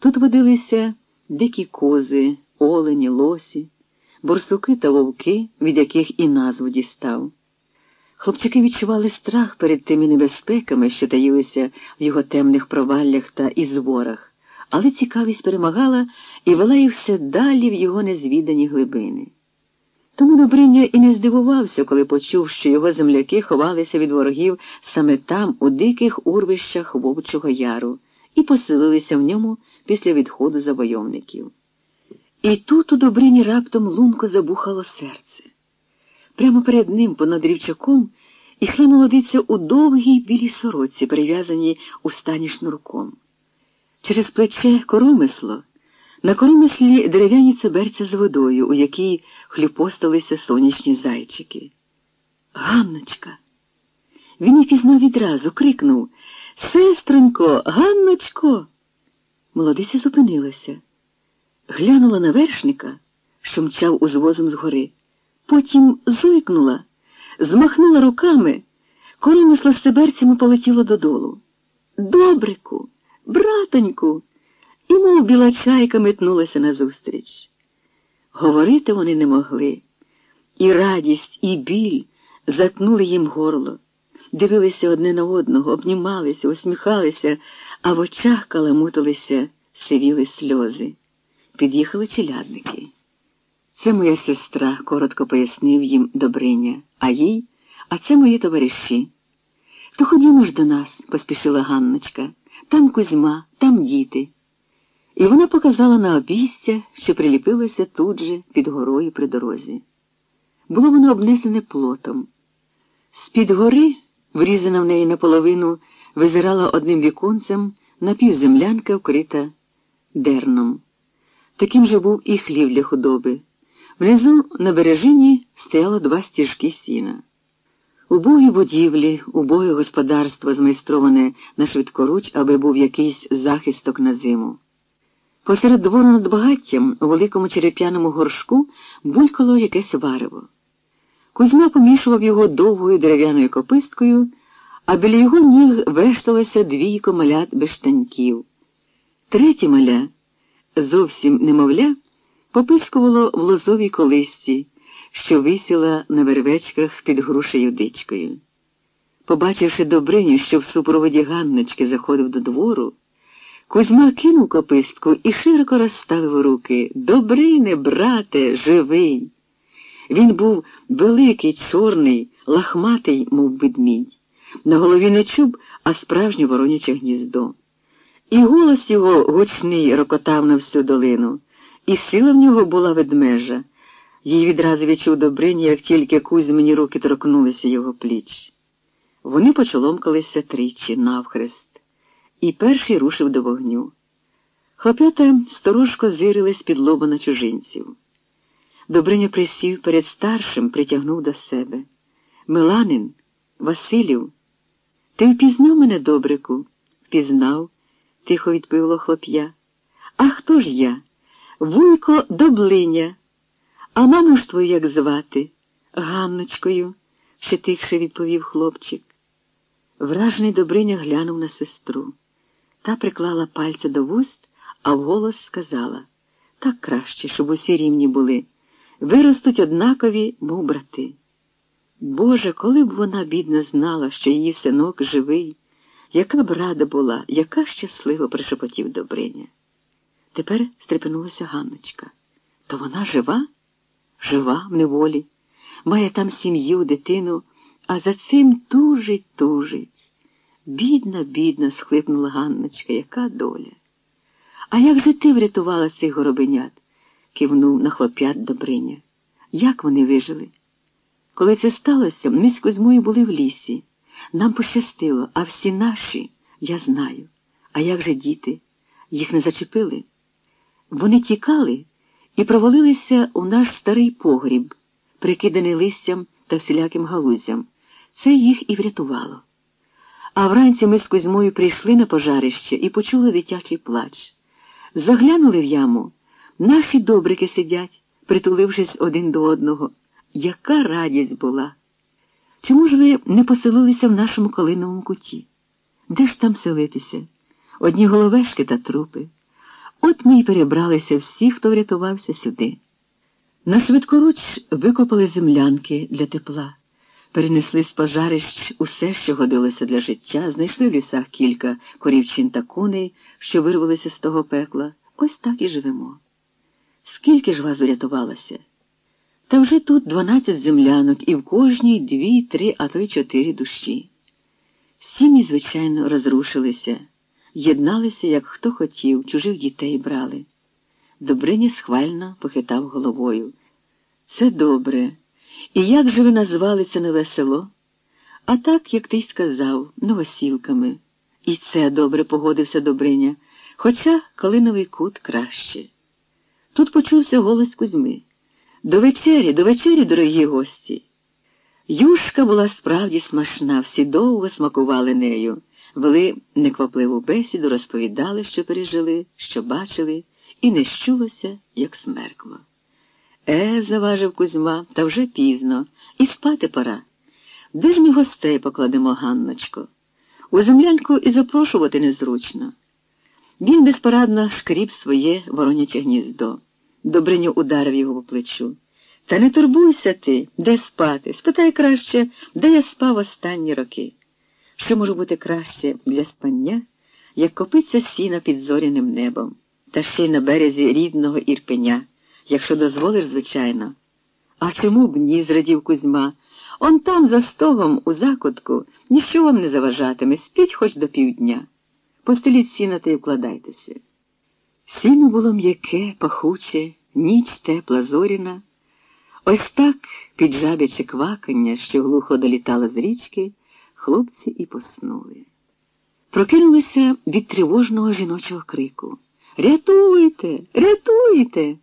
Тут водилися дикі кози, олені, лосі, борсуки та вовки, від яких і назву дістав. Хлопчики відчували страх перед тими небезпеками, що таїлися в його темних проваллях та ізворах, але цікавість перемагала і вела їх все далі в його незвідані глибини. Тому Добриня і не здивувався, коли почув, що його земляки ховалися від ворогів саме там, у диких урвищах Вовчого Яру, і поселилися в ньому після відходу завойовників. І тут у Добрині раптом лунко забухало серце. Прямо перед ним, понад рівчаком, ішла молодиця у довгій білій сороці, перев'язаній у стані шнурком. Через плече коромисло. На коромислі дерев'яні циберця з водою, у якій хлюпосталися сонячні зайчики. Ганночка. Він і пізнав відразу, крикнув Сестронько, Ганночко. Молодиця зупинилася, глянула на вершника, що мчав узвозом згори, потім зойкнула, змахнула руками, коромисло з циберцями полетіло додолу. Добрику, братоньку і, мов біла чайка, метнулася назустріч. Говорити вони не могли, і радість, і біль затнули їм горло, дивилися одне на одного, обнімалися, усміхалися, а в очах каламутилися, сивіли сльози. Під'їхали челядники. Це моя сестра, коротко пояснив їм Добриня, а їй, а це мої товариші. То ходімо ж до нас, поспішила Ганночка. Там Кузьма, там діти. І вона показала на обійстя, що приліпилося тут же під горою при дорозі. Було воно обнесене плотом. З-під гори, врізана в неї наполовину, визирала одним віконцем напівземлянка, вкрита дерном. Таким же був і хлів для худоби. Внизу на бережині стояло два стіжки сіна. Убогі будівлі, убоге господарство, змайстроване на швидкоруч, аби був якийсь захисток на зиму. Посеред двору над багаттям у великому череп'яному горшку булькало якесь варево. Кузьма помішував його довгою дерев'яною кописткою, а біля його ніг вешталося двійко малят без штаньків. Третє маля, зовсім немовля, попискувало в лозовій колисці, що висіла на вервечках під грушею дичкою. Побачивши Добриню, що в супроводі Ганночки заходив до двору, Кузьма кинув копистку і широко розставив руки. Добрине, брате, живий. Він був великий, чорний, лахматий, мов ведмідь. На голові не чуб, а справжнє вороняче гніздо. І голос його гучний рокотав на всю долину, і сила в нього була ведмежа. Їй відразу відчув Добрині, як тільки Кузьмині руки торкнулися його пліч. Вони почоломкалися тричі навхрест і перший рушив до вогню. Хлопята сторожко зирили з-під лоба на чужинців. Добриня присів перед старшим, притягнув до себе. Миланин, Василів, ти впізнав мене, добрику? Впізнав, тихо відповіло хлоп'я. А хто ж я? Вуйко Доблиня. А маму ж твою як звати? Ганночкою, ще тихше відповів хлопчик. Вражений Добриня глянув на сестру. Та приклала пальця до вуст, а вголос сказала так краще, щоб усі рівні були. Виростуть однакові, мов брати. Боже, коли б вона, бідна, знала, що її синок живий, яка б рада була, яка щасливо пришепотів Добриня. Тепер стрепенулася Ганночка. То вона жива? Жива в неволі, має там сім'ю, дитину, а за цим тужить, тужить. Бідна, бідна, схлипнула Ганночка, яка доля. А як же ти врятувала цих горобенят? Кивнув на хлоп'ят Добриня. Як вони вижили? Коли це сталося, ми з Кузьмою були в лісі. Нам пощастило, а всі наші, я знаю. А як же діти? Їх не зачепили? Вони тікали і провалилися у наш старий погріб, прикиданий листям та всіляким галузям. Це їх і врятувало. А вранці ми з Кузьмою прийшли на пожарище і почули дитячий плач. Заглянули в яму. Наші добрики сидять, притулившись один до одного. Яка радість була! Чому ж ви не поселилися в нашому калиновому куті? Де ж там селитися? Одні головешки та трупи. От ми й перебралися всі, хто врятувався сюди. На швидкоруч викопали землянки для тепла, перенесли з пожарищ усе, що годилося для життя, знайшли в лісах кілька корівчин та коней, що вирвалися з того пекла. Ось так і живемо. Скільки ж вас урятувалося? Та вже тут дванадцять землянок і в кожній дві, три, а то й чотири душі. Сім'ї, звичайно, розрушилися, єдналися, як хто хотів, чужих дітей брали. Добриня схвально похитав головою. Це добре. І як же ви назвали це нове село? А так, як ти й сказав, новосілками. І це добре погодився Добриня, хоча Калиновий кут краще. Тут почувся голос Кузьми. До вечері, до вечері, дорогі гості. Юшка була справді смачна, всі довго смакували нею, вели неквапливу бесіду, розповідали, що пережили, що бачили, і не щулося, як смеркло. Е, заважив Кузьма, та вже пізно, і спати пора. Де ж ми гостей покладемо, Ганночко? У землянку і запрошувати незручно. Він безпорадно шкріб своє вороняче гніздо. Добриню ударив його по плечу. Та не турбуйся ти, де спати. Спитай краще, де я спав останні роки. Що може бути краще для спання, як копиться сіна під зоряним небом, та ще й на березі рідного ірпеня, якщо дозволиш, звичайно. А чому б ні, зрадів Кузьма. Он там, за стогом, у закутку, ніщо вам не заважатиме, спіть хоч до півдня. Постеліть сіна та й вкладайтеся. Сіно було м'яке, пахуче, ніч тепла зоріна. Ось так, під жабяче квакання, що глухо долітало з річки, хлопці і поснули. Прокинулися від тривожного жіночого крику. Рятуйте, рятуйте!